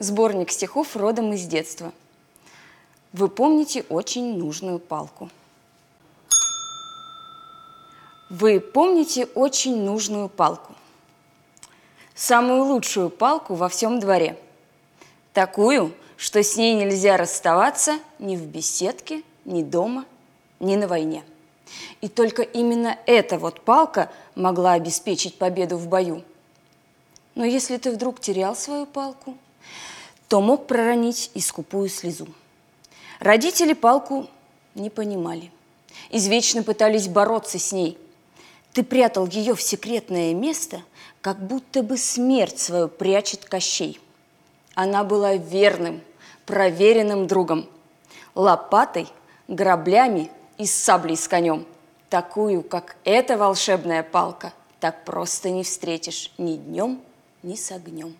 сборник стихов родом из детства. Вы помните очень нужную палку. Вы помните очень нужную палку. Самую лучшую палку во всем дворе. Такую, что с ней нельзя расставаться ни в беседке, ни дома, ни на войне. И только именно эта вот палка могла обеспечить победу в бою. Но если ты вдруг терял свою палку, то мог проронить и скупую слезу. Родители палку не понимали. Извечно пытались бороться с ней. Ты прятал ее в секретное место, как будто бы смерть свою прячет Кощей. Она была верным, проверенным другом. Лопатой, граблями и саблей с конем. Такую, как эта волшебная палка, так просто не встретишь ни днем, ни с огнем.